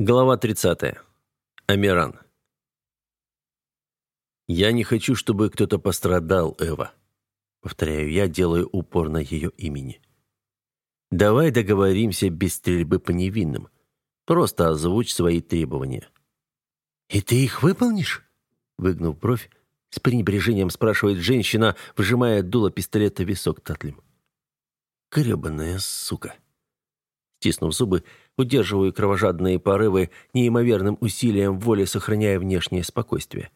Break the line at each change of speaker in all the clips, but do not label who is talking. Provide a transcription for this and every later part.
Глава 30. Амиран. «Я не хочу, чтобы кто-то пострадал, Эва», — повторяю я, делаю упор на ее имени. «Давай договоримся без стрельбы по невинным. Просто озвучь свои требования».
«И ты их выполнишь?» Выгнув бровь, с пренебрежением спрашивает женщина, вжимая дуло пистолета в висок Татлим.
«Гребаная сука!» Стиснув зубы, удерживаю кровожадные порывы, неимоверным усилием воли сохраняя внешнее спокойствие.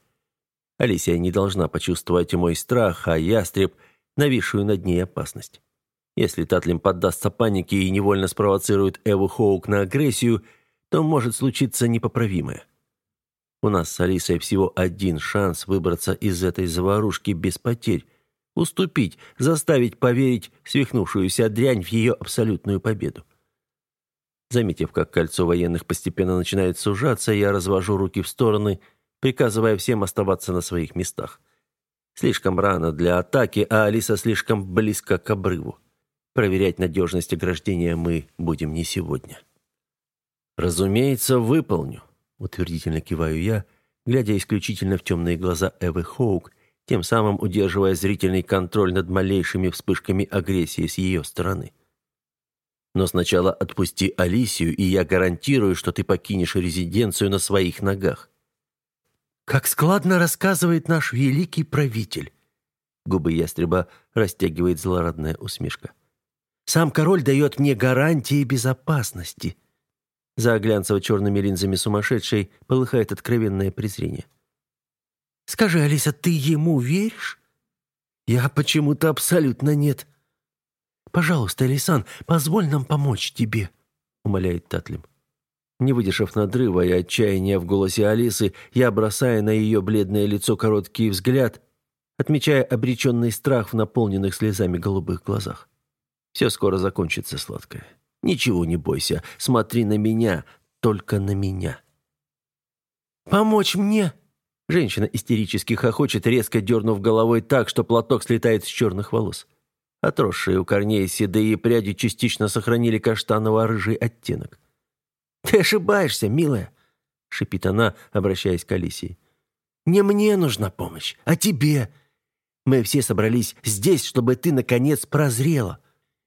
Алисия не должна почувствовать мой страх, а ястреб — нависшую над ней опасность. Если Татлим поддастся панике и невольно спровоцирует Эву Хоук на агрессию, то может случиться непоправимое. У нас с Алисой всего один шанс выбраться из этой заварушки без потерь, уступить, заставить поверить свихнувшуюся дрянь в ее абсолютную победу. Заметив, как кольцо военных постепенно начинает сужаться, я развожу руки в стороны, приказывая всем оставаться на своих местах. Слишком рано для атаки, а Алиса слишком близко к обрыву. Проверять надежность ограждения мы будем не сегодня. «Разумеется, выполню», — утвердительно киваю я, глядя исключительно в темные глаза Эвы Хоук, тем самым удерживая зрительный контроль над малейшими вспышками агрессии с ее стороны. Но сначала отпусти Алисию, и я гарантирую, что ты покинешь резиденцию на своих ногах.
Как складно рассказывает наш великий правитель. Губы ястреба растягивает злорадная усмешка. Сам король дает мне гарантии безопасности. За глянцево-черными линзами сумасшедшей полыхает откровенное презрение. Скажи, Алиса, ты ему веришь? Я почему-то абсолютно нет. «Пожалуйста, Элисан, позволь нам помочь тебе», — умоляет Татлим.
Не выдержав надрыва и отчаяния в голосе Алисы, я бросаю на ее бледное лицо короткий взгляд, отмечая обреченный страх в наполненных слезами голубых глазах. «Все скоро закончится, сладкое. Ничего не бойся. Смотри на меня, только на меня».
«Помочь мне?»
Женщина истерически хохочет, резко дернув головой так, что платок слетает с черных волос. Отросшие у корней седые пряди частично сохранили каштаново-рыжий оттенок.
«Ты ошибаешься, милая», — шипит она, обращаясь к Алисии. «Не мне нужна помощь, а тебе. Мы все собрались здесь, чтобы ты, наконец, прозрела.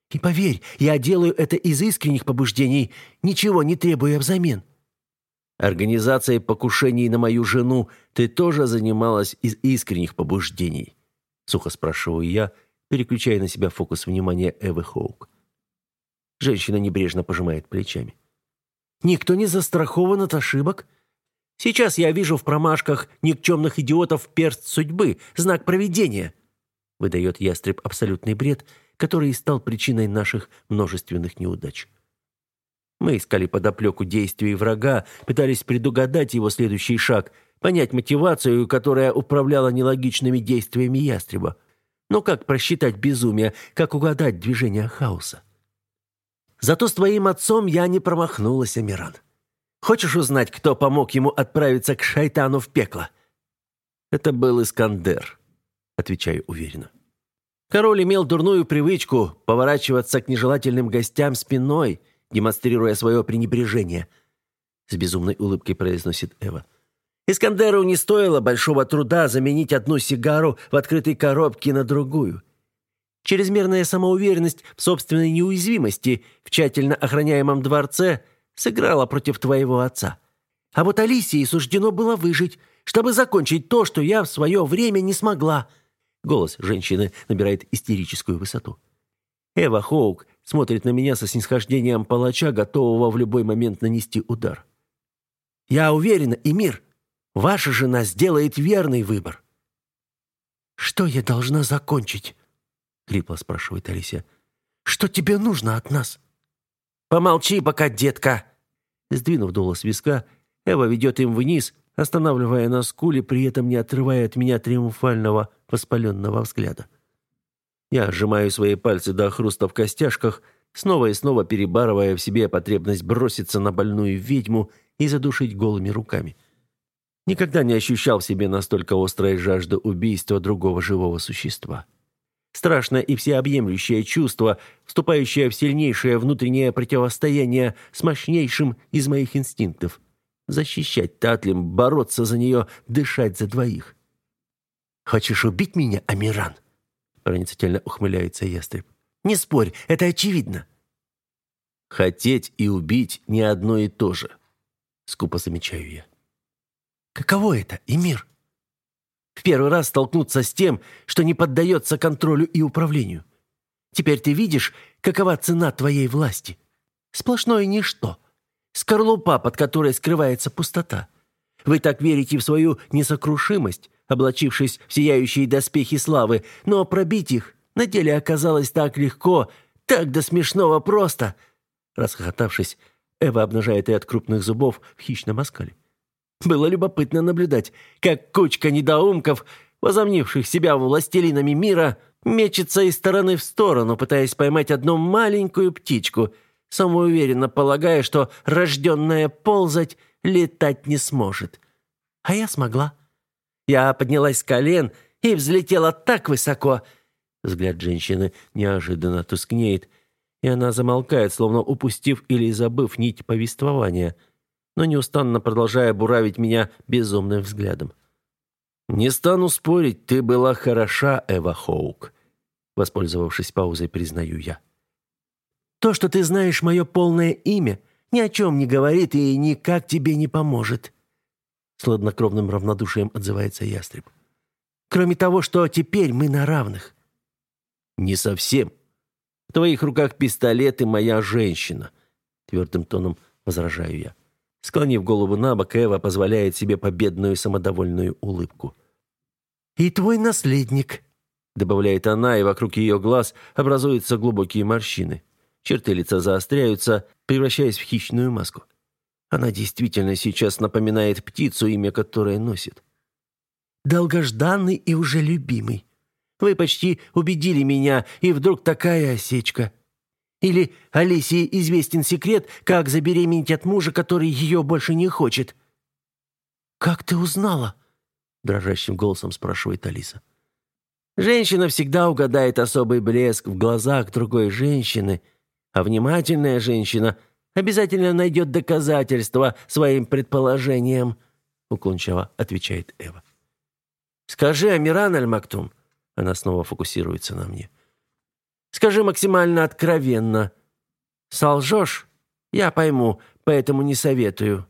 И поверь, я делаю это из искренних побуждений, ничего не требуя взамен».
«Организацией покушений на мою жену ты тоже занималась из искренних побуждений?» — сухо спрашиваю я, — переключая на себя фокус внимания Эвы Хоук. Женщина небрежно пожимает плечами.
«Никто не застрахован от ошибок. Сейчас я вижу в промашках никчемных идиотов перст судьбы, знак провидения», выдает ястреб абсолютный бред, который и стал причиной наших множественных неудач. Мы искали подоплеку действий врага, пытались предугадать его следующий шаг, понять мотивацию, которая управляла нелогичными действиями ястреба. Но как просчитать безумие, как угадать движение хаоса? Зато с твоим отцом я не промахнулась, Амиран. Хочешь узнать, кто помог ему отправиться к шайтану в пекло?
Это был Искандер, отвечаю уверенно.
Король имел дурную привычку поворачиваться к нежелательным гостям спиной, демонстрируя свое пренебрежение. С безумной улыбкой произносит Эва. Искандеру не стоило большого труда заменить одну сигару в открытой коробке на другую. Чрезмерная самоуверенность в собственной неуязвимости в тщательно охраняемом дворце сыграла против твоего отца. А вот Алисии суждено было выжить, чтобы закончить то, что я в свое время не смогла». Голос женщины набирает истерическую высоту. Эва Хоук смотрит на меня со снисхождением палача, готового в любой момент нанести удар. «Я уверена, Эмир, Ваша жена сделает верный выбор». «Что я должна закончить?» — хрипло спрашивает Алисия. «Что тебе нужно от нас?» «Помолчи пока, детка!» Сдвинув дуло с виска, Эва ведет им вниз, останавливая на скуле, при этом не отрывая от меня триумфального воспаленного взгляда. Я сжимаю свои пальцы до хруста в костяшках, снова и снова перебарывая в себе потребность броситься на больную ведьму и задушить голыми руками. Никогда не ощущал в себе настолько острой жажды убийства другого живого существа. Страшное и всеобъемлющее чувство, вступающее в сильнейшее внутреннее противостояние с мощнейшим из моих инстинктов. Защищать Татлим, бороться за нее, дышать за двоих. «Хочешь убить меня, Амиран?» Проницательно ухмыляется ястреб. «Не спорь, это очевидно».
«Хотеть и убить не одно и то же», — скупо замечаю я.
«Каково это, Эмир?» В первый раз столкнуться с тем, что не поддается контролю и управлению. Теперь ты видишь, какова цена твоей власти. Сплошное ничто. Скорлупа, под которой скрывается пустота. Вы так верите в свою несокрушимость, облачившись в сияющие доспехи славы, но пробить их на деле оказалось так легко, так до смешного просто. Расхохотавшись, Эва обнажает от крупных зубов в хищном оскале. Было любопытно наблюдать, как кучка недоумков, возомнивших себя властелинами мира, мечется из стороны в сторону, пытаясь поймать одну маленькую птичку, самоуверенно полагая, что рожденная ползать летать не сможет. А я смогла. Я поднялась с колен и взлетела так высоко. Взгляд женщины неожиданно тускнеет, и она замолкает, словно упустив или забыв нить повествования – но неустанно продолжая буравить меня безумным взглядом. «Не стану спорить, ты была хороша, Эва Хоук», воспользовавшись паузой, признаю я. «То, что ты знаешь мое полное имя, ни о чем не говорит и никак тебе не поможет», с хладнокровным равнодушием отзывается ястреб. «Кроме того, что теперь мы на равных».
«Не совсем. В твоих руках пистолет и моя женщина», твердым тоном возражаю я. Склонив голову на бок, Эва позволяет себе победную самодовольную улыбку.
«И твой наследник», — добавляет она, и вокруг ее глаз образуются глубокие морщины. Черты лица заостряются, превращаясь в хищную маску. Она действительно сейчас напоминает птицу, имя которой носит. «Долгожданный и уже любимый. Вы почти убедили меня, и вдруг такая осечка. Или Алисии известен секрет, как забеременеть от мужа, который ее больше не хочет?» «Как ты узнала?» — дрожащим голосом спрашивает Алиса. «Женщина всегда угадает особый блеск в глазах другой женщины, а внимательная женщина обязательно найдет доказательства своим предположениям», — уклончиво отвечает Эва. «Скажи, Амиран Аль-Мактум», — она снова фокусируется на мне, — Скажи максимально откровенно. Солжешь? Я пойму, поэтому не советую».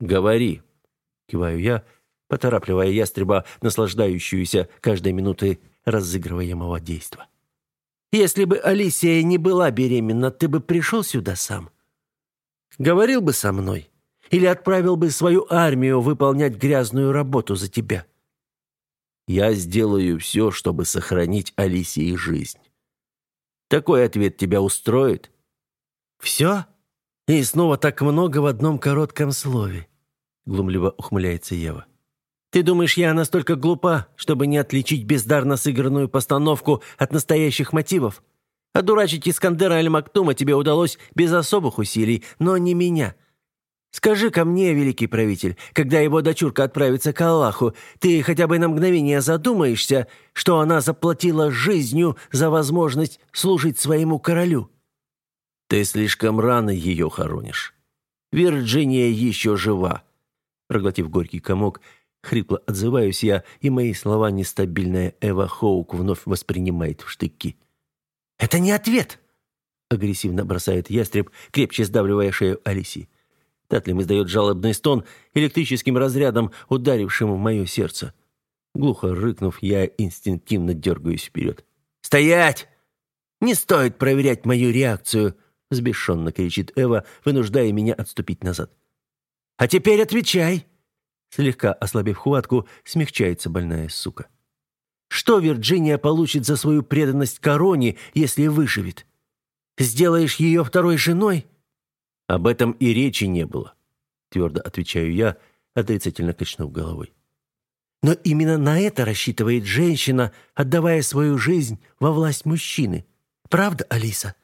«Говори», — киваю я, поторапливая ястреба, наслаждающуюся каждой минутой разыгрываемого действа.
«Если бы Алисия не была беременна, ты бы пришел сюда сам? Говорил бы со мной? Или отправил бы свою армию выполнять грязную работу за тебя?»
Я сделаю все, чтобы сохранить Алисии жизнь. Такой ответ тебя устроит?
Все? И снова так много в одном коротком слове. Глумливо ухмыляется Ева. Ты думаешь, я настолько глупа, чтобы не отличить бездарно сыгранную постановку от настоящих мотивов? Одурачить Искандера Аль-Мактума тебе удалось без особых усилий, но не меня. Скажи ко мне, великий правитель, когда его дочурка отправится к Аллаху, ты хотя бы на мгновение задумаешься, что она заплатила жизнью за возможность служить своему королю?»
«Ты слишком рано ее хоронишь. Вирджиния еще жива». Проглотив горький комок, хрипло отзываюсь я, и мои слова нестабильная Эва Хоук вновь воспринимает в штыки.
«Это не ответ!» — агрессивно бросает ястреб, крепче сдавливая шею Алисии. Татлим издает жалобный стон, электрическим разрядом ударившим в мое сердце. Глухо рыкнув, я инстинктивно дергаюсь вперед. «Стоять! Не стоит проверять мою реакцию!» Взбешенно кричит Эва, вынуждая меня отступить назад. «А теперь отвечай!» Слегка ослабив хватку, смягчается больная сука. «Что Вирджиния получит за свою преданность короне, если выживет? Сделаешь ее второй женой?»
Об этом и речи не было, твердо отвечаю я, отрицательно качнув головой.
Но именно на это рассчитывает женщина, отдавая свою жизнь во власть мужчины. Правда, Алиса?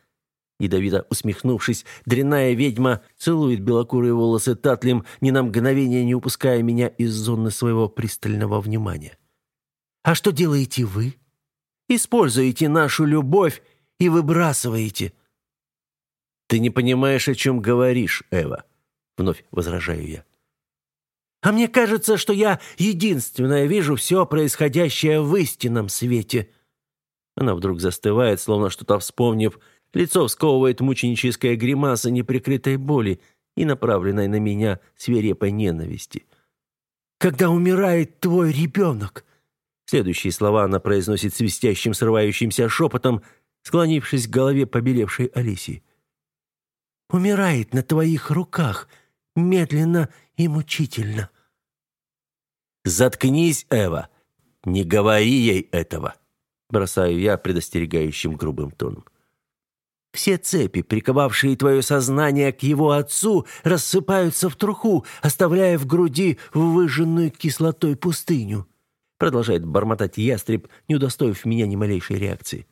Ядовито усмехнувшись, дрянная ведьма целует белокурые волосы Татлим, ни на мгновение не упуская меня из зоны своего пристального внимания. «А что делаете вы? Используете нашу любовь и выбрасываете».
«Ты не понимаешь, о чем говоришь, Эва», — вновь возражаю я.
«А мне кажется, что я единственная вижу все происходящее в истинном свете».
Она вдруг застывает, словно что-то вспомнив. Лицо всковывает мученическая гримаса неприкрытой боли и направленной на меня свирепой ненависти.
«Когда умирает твой ребенок?»
Следующие слова она произносит свистящим, срывающимся шепотом, склонившись к голове побелевшей Алисии
умирает на твоих руках, медленно и мучительно».
«Заткнись, Эва! Не говори ей этого!» Бросаю я предостерегающим грубым тоном.
Все цепи, приковавшие твое сознание к его отцу, рассыпаются в труху, оставляя в груди выжженную кислотой пустыню. Продолжает бормотать ястреб, не удостоив меня ни малейшей реакции.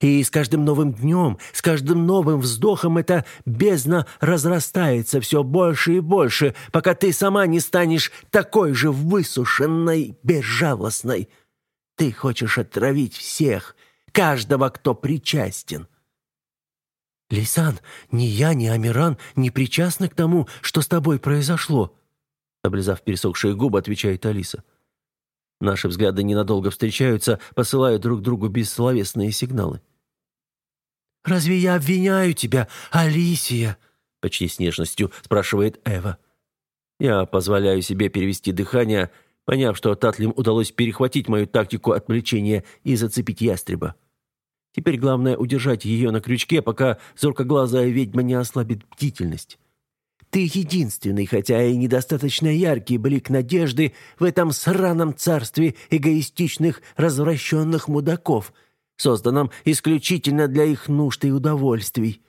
И с каждым новым днем, с каждым новым вздохом эта бездна разрастается все больше и больше, пока ты сама не станешь такой же высушенной, безжалостной. Ты хочешь отравить всех, каждого, кто причастен. Лисан, ни я, ни Амиран не причастны к тому, что с тобой произошло, облизав пересохшие губы, отвечает Алиса.
Наши взгляды ненадолго встречаются, посылая друг другу бессловесные сигналы.
«Разве я обвиняю тебя, Алисия?»
Почти с нежностью спрашивает Эва. Я позволяю себе перевести дыхание, поняв, что Татлим удалось перехватить мою тактику отвлечения и зацепить ястреба. Теперь главное удержать ее на крючке, пока зоркоглазая ведьма не ослабит бдительность.
Ты единственный, хотя и недостаточно яркий блик надежды в этом сраном царстве эгоистичных, развращенных мудаков — созданном исключительно для их нужд и удовольствий.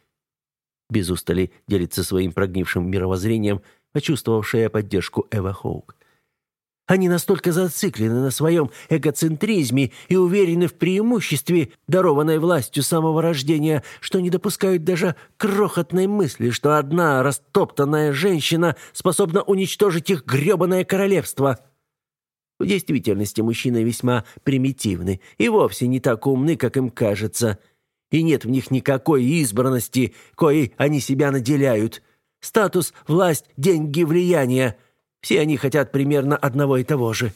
Без устали делится своим прогнившим мировоззрением, почувствовавшая поддержку Эва Хоук.
Они настолько зациклены на своем эгоцентризме и уверены в преимуществе, дарованной властью самого рождения, что не допускают даже крохотной мысли, что одна растоптанная женщина способна уничтожить их грёбаное королевство. В действительности мужчины весьма примитивны и вовсе не так умны, как им кажется. И нет в них никакой избранности, коей они себя наделяют. Статус, власть, деньги, влияние. Все они хотят примерно одного и того же.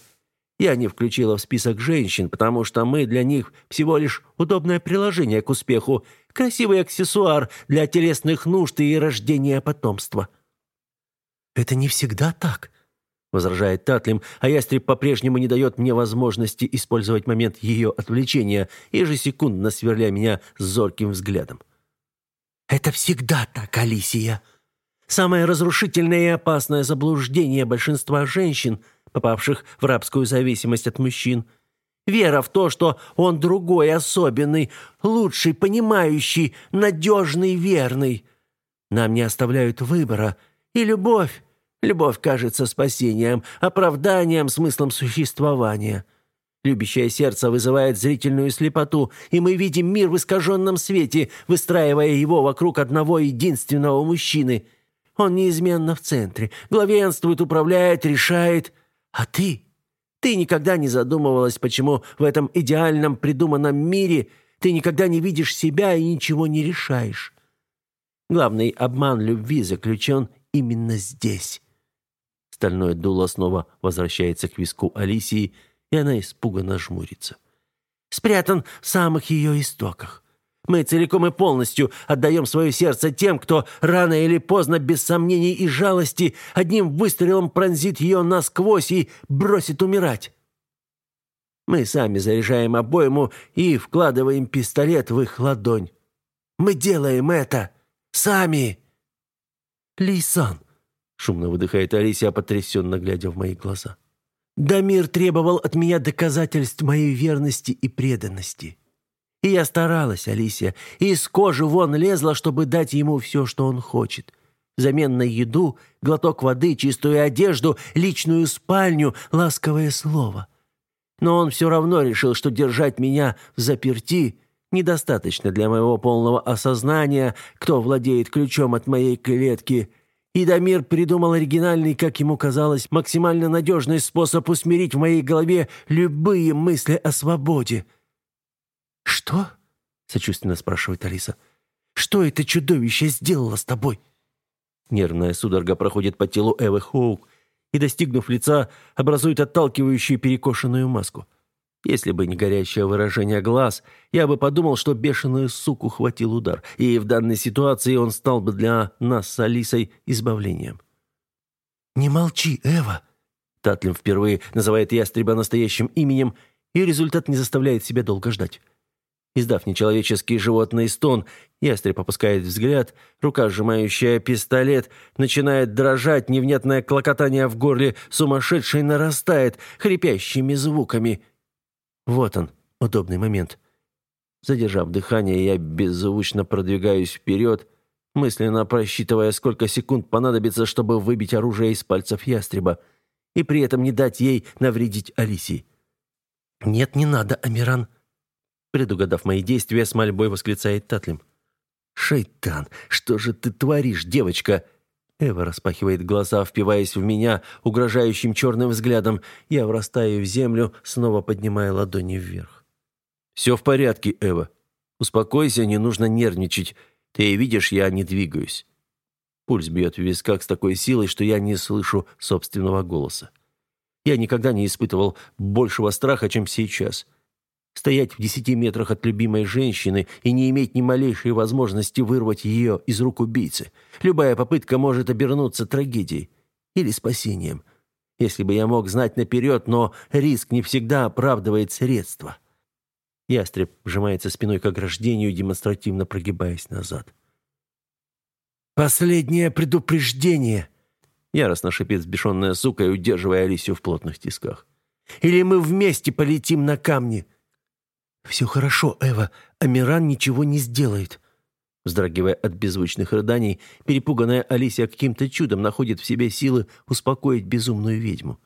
Я не включила в список женщин, потому что мы для них всего лишь удобное приложение к успеху, красивый аксессуар для телесных нужд и рождения потомства.
«Это не всегда так», возражает Татлим, а ястреб по-прежнему не дает мне возможности использовать момент ее отвлечения, ежесекундно сверля меня зорким взглядом.
«Это всегда так, Алисия. Самое разрушительное и опасное заблуждение большинства женщин, попавших в рабскую зависимость от мужчин. Вера в то, что он другой, особенный, лучший, понимающий, надежный, верный. Нам не оставляют выбора, и любовь Любовь кажется спасением, оправданием, смыслом существования. Любящее сердце вызывает зрительную слепоту, и мы видим мир в искаженном свете, выстраивая его вокруг одного единственного мужчины. Он неизменно в центре, главенствует, управляет, решает. А ты? Ты никогда не задумывалась, почему в этом идеальном придуманном мире ты никогда не видишь себя и ничего не решаешь. Главный обман любви заключен именно здесь.
Стальное дуло снова возвращается к виску Алисии, и она испуганно жмурится.
«Спрятан в самых ее истоках. Мы целиком и полностью отдаем свое сердце тем, кто рано или поздно, без сомнений и жалости, одним выстрелом пронзит ее насквозь и бросит умирать. Мы сами заряжаем обойму и вкладываем пистолет в их ладонь. Мы делаем это сами. Лисан,
Шумно выдыхает Алисия, потрясенно глядя в мои глаза.
Дамир требовал от меня доказательств моей верности и преданности. И я старалась, Алисия, из кожи вон лезла, чтобы дать ему все, что он хочет. Взамен на еду, глоток воды, чистую одежду, личную спальню, ласковое слово. Но он все равно решил, что держать меня в заперти недостаточно для моего полного осознания, кто владеет ключом от моей клетки – и Дамир придумал оригинальный, как ему казалось, максимально надежный способ усмирить в моей голове любые мысли о свободе. «Что?» — сочувственно спрашивает Алиса. «Что это чудовище сделало с тобой?»
Нервная судорога проходит по телу Эвы Хоук и, достигнув лица, образует отталкивающую перекошенную маску. Если бы не горящее выражение глаз, я бы подумал, что бешеную суку хватил удар, и в данной ситуации он стал бы для нас с Алисой избавлением.
«Не молчи, Эва!»
Татлин впервые называет ястреба настоящим именем, и результат не заставляет себя долго ждать. Издав нечеловеческий животный стон, ястреб опускает взгляд, рука, сжимающая пистолет, начинает дрожать, невнятное клокотание в горле сумасшедшей нарастает, хрипящими звуками. Вот он, удобный момент. Задержав дыхание, я беззвучно продвигаюсь вперед, мысленно просчитывая, сколько секунд понадобится, чтобы выбить оружие из пальцев ястреба, и при этом не дать ей навредить Алисии.
«Нет, не надо, Амиран»,
Предугадав мои действия, с мольбой восклицает Татлим. «Шайтан, что же ты творишь, девочка?» Эва распахивает глаза, впиваясь в меня угрожающим черным взглядом. Я врастаю в землю, снова поднимая ладони вверх. «Все в порядке, Эва. Успокойся, не нужно нервничать. Ты видишь, я не двигаюсь». Пульс бьет в висках с такой силой, что я не слышу собственного голоса. Я никогда не испытывал большего страха, чем сейчас. Стоять в десяти метрах от любимой женщины и не иметь ни малейшей возможности вырвать ее из рук убийцы. Любая попытка может обернуться трагедией или спасением. Если бы я мог знать наперед, но риск не всегда оправдывает средства. Ястреб вжимается спиной к ограждению, демонстративно прогибаясь назад.
«Последнее предупреждение!»
Яростно шипит сбешенная сука, удерживая Алисию в плотных тисках.
«Или мы вместе полетим на камни!»
«Все хорошо, Эва. Амиран ничего не сделает». Вздрагивая от беззвучных рыданий, перепуганная Алисия каким-то чудом находит в себе силы успокоить безумную ведьму.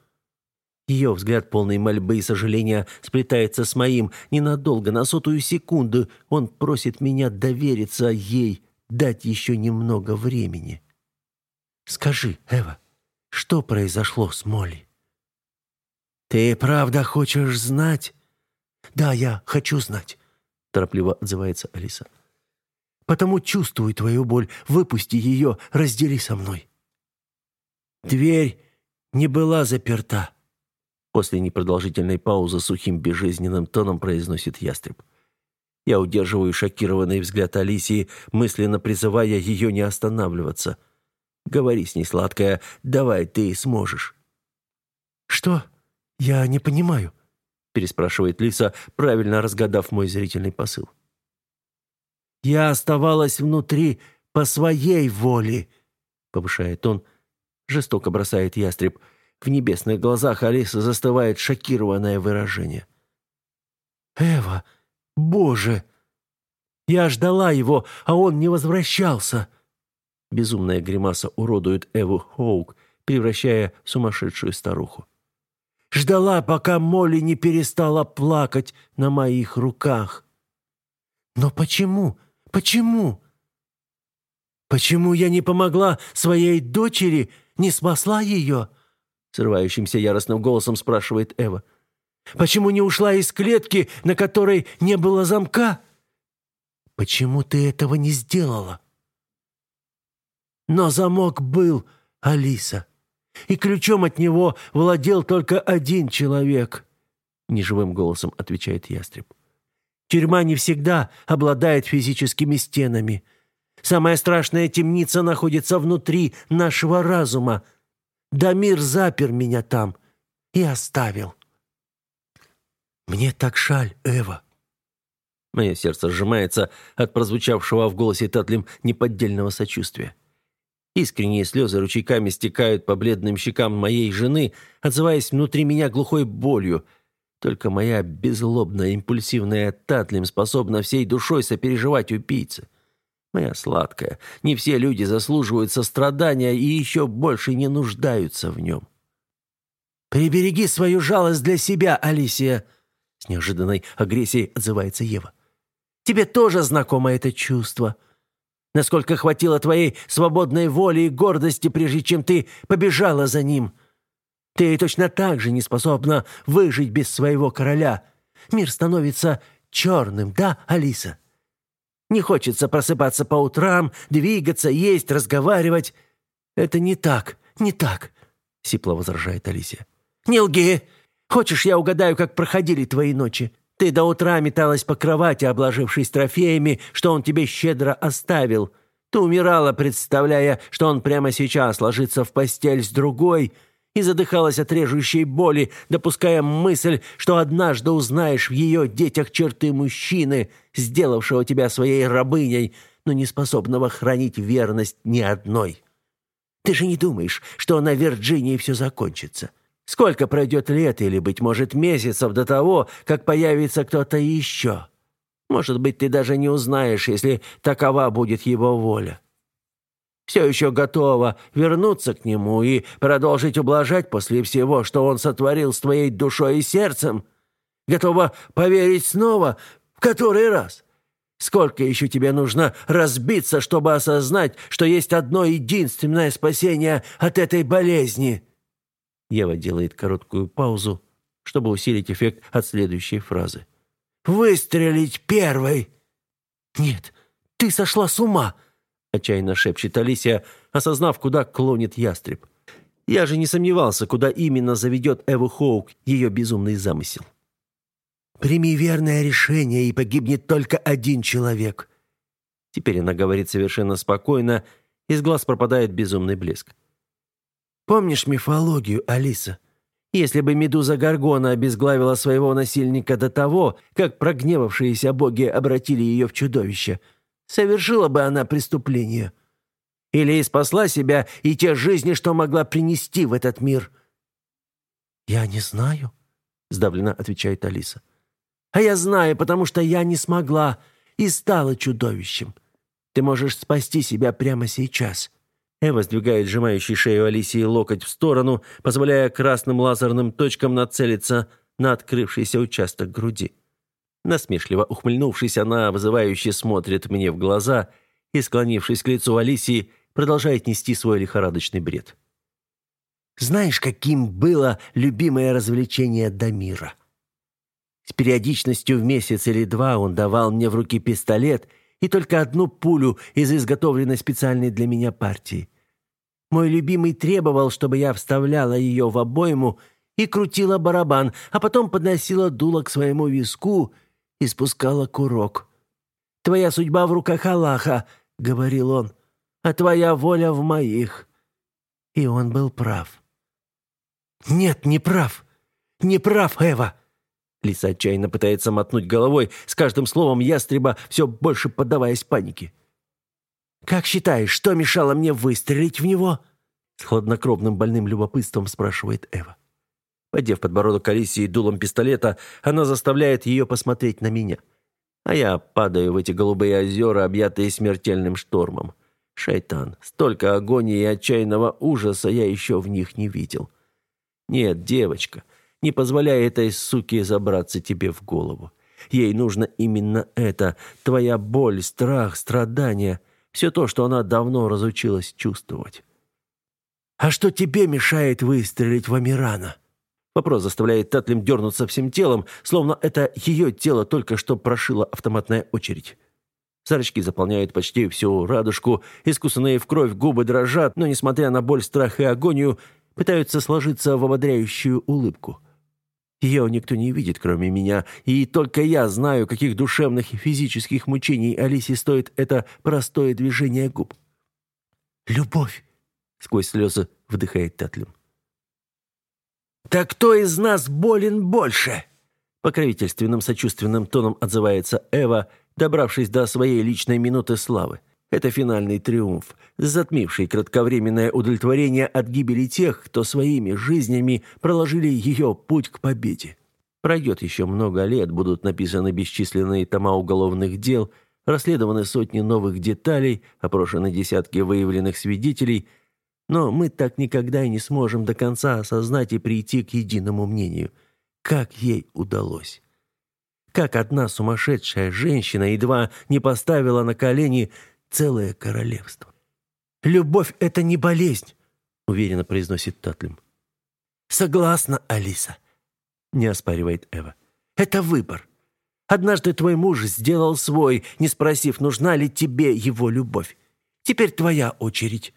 Ее взгляд, полный мольбы и сожаления, сплетается с моим. Ненадолго, на сотую секунду, он просит меня довериться ей, дать еще немного времени.
«Скажи, Эва, что произошло с Молли?» «Ты правда хочешь знать?» «Да, я хочу знать», — торопливо отзывается Алиса. «Потому чувствую твою боль. Выпусти ее, раздели со мной». Дверь не была заперта.
После непродолжительной паузы сухим безжизненным тоном произносит ястреб. Я удерживаю шокированный взгляд Алисии, мысленно призывая ее не останавливаться. «Говори с ней, сладкая, давай, ты сможешь».
«Что? Я не понимаю»,
переспрашивает Лиса, правильно разгадав мой зрительный посыл.
«Я оставалась внутри по своей воле», — повышает он, жестоко бросает ястреб. В небесных глазах Алисы застывает шокированное выражение. «Эва, боже! Я ждала его, а он не возвращался!»
Безумная гримаса уродует Эву Хоук, превращая в сумасшедшую старуху.
Ждала, пока Молли не перестала плакать на моих руках. Но почему? Почему? Почему я не помогла своей дочери, не спасла ее? Срывающимся яростным голосом спрашивает Эва. Почему не ушла из клетки, на которой не было замка? Почему ты этого не сделала? Но замок был, Алиса и ключом от него владел только один человек», — неживым голосом отвечает ястреб. «Тюрьма не всегда обладает физическими стенами. Самая страшная темница находится внутри нашего разума. Дамир запер меня там и оставил». «Мне так жаль, Эва».
Мое сердце сжимается от прозвучавшего в голосе Татлим неподдельного сочувствия. Искренние слезы ручейками стекают по бледным щекам моей жены, отзываясь внутри меня глухой болью. Только моя безлобная, импульсивная Татлим способна всей душой сопереживать убийце. Моя сладкая, не все люди заслуживают сострадания и еще больше не нуждаются в нем.
«Прибереги свою жалость для себя, Алисия!» С неожиданной агрессией отзывается Ева. «Тебе тоже знакомо это чувство насколько хватило твоей свободной воли и гордости, прежде чем ты побежала за ним. Ты точно так же не способна выжить без своего короля. Мир становится черным, да, Алиса? Не хочется просыпаться по утрам, двигаться, есть, разговаривать. Это не так, не так, сипло возражает Алисия. Не лги. Хочешь, я угадаю, как проходили твои ночи? Ты до утра металась по кровати, обложившись трофеями, что он тебе щедро оставил. Ты умирала, представляя, что он прямо сейчас ложится в постель с другой, и задыхалась от режущей боли, допуская мысль, что однажды узнаешь в ее детях черты мужчины, сделавшего тебя своей рабыней, но не способного хранить верность ни одной. Ты же не думаешь, что на Вирджинии все закончится? Сколько пройдет лет или, быть может, месяцев до того, как появится кто-то еще? Может быть, ты даже не узнаешь, если такова будет его воля все еще готова вернуться к нему и продолжить ублажать после всего, что он сотворил с твоей душой и сердцем? Готова поверить снова? В который раз? Сколько еще тебе нужно разбиться, чтобы осознать, что есть одно единственное спасение от этой болезни?» Ева делает короткую паузу, чтобы усилить эффект от следующей фразы. «Выстрелить первой!» «Нет, ты сошла с ума!» отчаянно шепчет Алисия, осознав, куда клонит ястреб. Я же не сомневался, куда именно заведет Эву Хоук ее безумный замысел. «Прими верное решение, и погибнет только один человек». Теперь она говорит совершенно спокойно, из глаз пропадает безумный блеск. «Помнишь мифологию, Алиса? Если бы Медуза Гаргона обезглавила своего насильника до того, как прогневавшиеся боги обратили ее в чудовище – совершила бы она преступление. Или спасла себя и те жизни, что могла принести в этот мир. «Я не знаю», — сдавленно отвечает Алиса. «А я знаю, потому что я не смогла и стала чудовищем. Ты можешь спасти себя прямо сейчас». Эва сдвигает сжимающий шею Алисии локоть в сторону, позволяя красным лазерным точкам нацелиться на открывшийся участок груди. Насмешливо ухмыльнувшись, она вызывающе смотрит мне в глаза и, склонившись к лицу Алисии, продолжает нести свой лихорадочный бред. «Знаешь, каким было любимое развлечение Дамира?» С периодичностью в месяц или два он давал мне в руки пистолет и только одну пулю из изготовленной специальной для меня партии. Мой любимый требовал, чтобы я вставляла ее в обойму и крутила барабан, а потом подносила дуло к своему виску — и спускала курок. «Твоя судьба в руках Аллаха», — говорил он, — «а твоя воля в моих». И он был прав. «Нет, не прав. Не прав, Эва». Лиса отчаянно пытается мотнуть головой, с каждым словом ястреба все больше поддаваясь панике. «Как считаешь, что мешало мне выстрелить в него?» С хладнокровным больным любопытством спрашивает Эва. Подев подбородок Алисии дулом пистолета, она заставляет ее посмотреть на меня. А я падаю в эти голубые озера, объятые смертельным штормом. Шайтан, столько агонии и отчаянного ужаса я еще в них не видел. Нет, девочка, не позволяй этой суке забраться тебе в голову. Ей нужно именно это, твоя боль, страх, страдания, все то, что она давно разучилась чувствовать. «А что тебе мешает выстрелить в Амирана?» Вопрос заставляет Татлим дернуться всем телом, словно это ее тело только что прошила автоматная очередь. Зрачки заполняют почти всю радужку, искусанные в кровь губы дрожат, но, несмотря на боль, страх и агонию, пытаются сложиться в ободряющую улыбку. Ее никто не видит, кроме меня, и только я знаю, каких душевных и физических мучений Алисе стоит это простое движение губ. «Любовь!» — сквозь слезы вдыхает Татлим. «Так кто из нас болен больше?» Покровительственным сочувственным тоном отзывается Эва, добравшись до своей личной минуты славы. Это финальный триумф, затмивший кратковременное удовлетворение от гибели тех, кто своими жизнями проложили ее путь к победе. Пройдет еще много лет, будут написаны бесчисленные тома уголовных дел, расследованы сотни новых деталей, опрошены десятки выявленных свидетелей – но мы так никогда и не сможем до конца осознать и прийти к единому мнению. Как ей удалось? Как одна сумасшедшая женщина едва не поставила на колени целое королевство? «Любовь — это не болезнь», — уверенно произносит Татлим. «Согласна, Алиса», — не оспаривает Эва. «Это выбор. Однажды твой муж сделал свой, не спросив, нужна ли тебе его любовь. Теперь твоя очередь.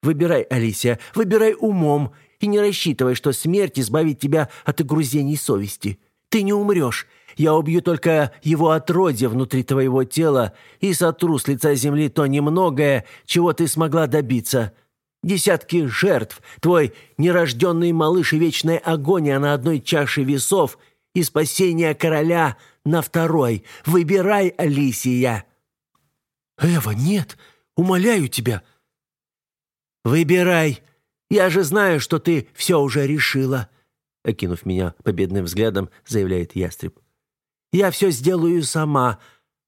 Выбирай, Алисия, выбирай умом и не рассчитывай, что смерть избавит тебя от огрузений совести. Ты не умрешь. Я убью только его отродье внутри твоего тела и сотру с лица земли то немногое, чего ты смогла добиться. Десятки жертв, твой нерожденный малыш и вечная агония на одной чаше весов и спасение короля на второй. Выбирай, Алисия!»
«Эва, нет! Умоляю тебя!»
«Выбирай! Я же знаю, что ты все уже решила!» Окинув меня победным взглядом, заявляет ястреб. «Я все сделаю сама.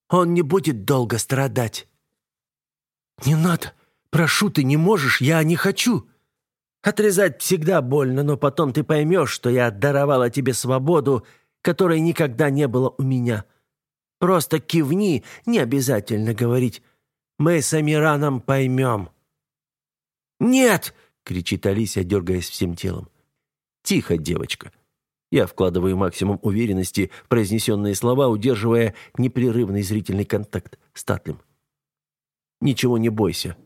Он не будет долго страдать».
«Не надо! Прошу, ты не можешь, я не хочу!»
«Отрезать всегда больно, но потом ты поймешь, что я даровала тебе свободу, которой никогда не было у меня. Просто кивни, не обязательно говорить. Мы с Амираном поймем».
«Нет!» — кричит Алисия, дергаясь всем телом. «Тихо, девочка». Я вкладываю максимум уверенности в произнесенные слова, удерживая непрерывный зрительный контакт с Татлем. «Ничего не бойся.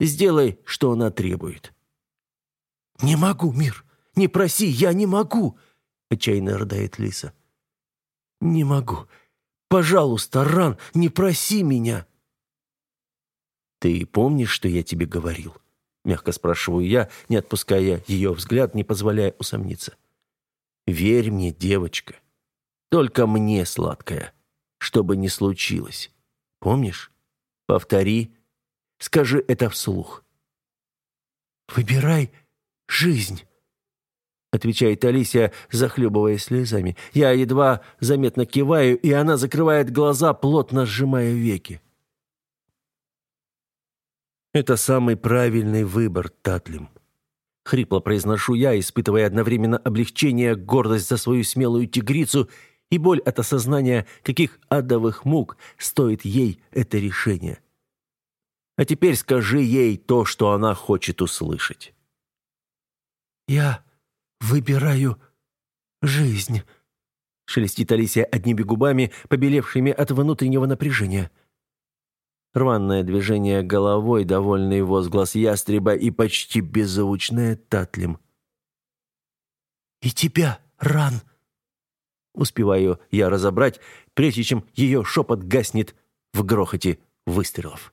Сделай, что она требует».
«Не могу, мир! Не проси, я не могу!» — отчаянно рыдает Лиса. «Не могу. Пожалуйста, Ран, не проси меня!»
«Ты помнишь, что я тебе говорил?» Мягко спрашиваю я, не отпуская ее взгляд, не позволяя усомниться. «Верь мне, девочка. Только мне сладкая. Что бы ни случилось. Помнишь? Повтори. Скажи это вслух».
«Выбирай жизнь»,
отвечает Алисия, захлебываясь слезами. Я едва заметно киваю, и она закрывает глаза, плотно сжимая веки. Это самый правильный выбор, Татлим. Хрипло произношу я, испытывая одновременно облегчение, гордость за свою смелую тигрицу и боль от осознания, каких адовых мук стоит ей это решение. А теперь скажи ей то, что она хочет услышать.
«Я выбираю жизнь», — шелестит Алисия одними губами, побелевшими от внутреннего напряжения.
Рваное движение головой, довольный возглас ястреба и почти беззвучное татлем.
«И тебя, Ран!»
Успеваю я разобрать, прежде чем ее шепот гаснет в грохоте выстрелов.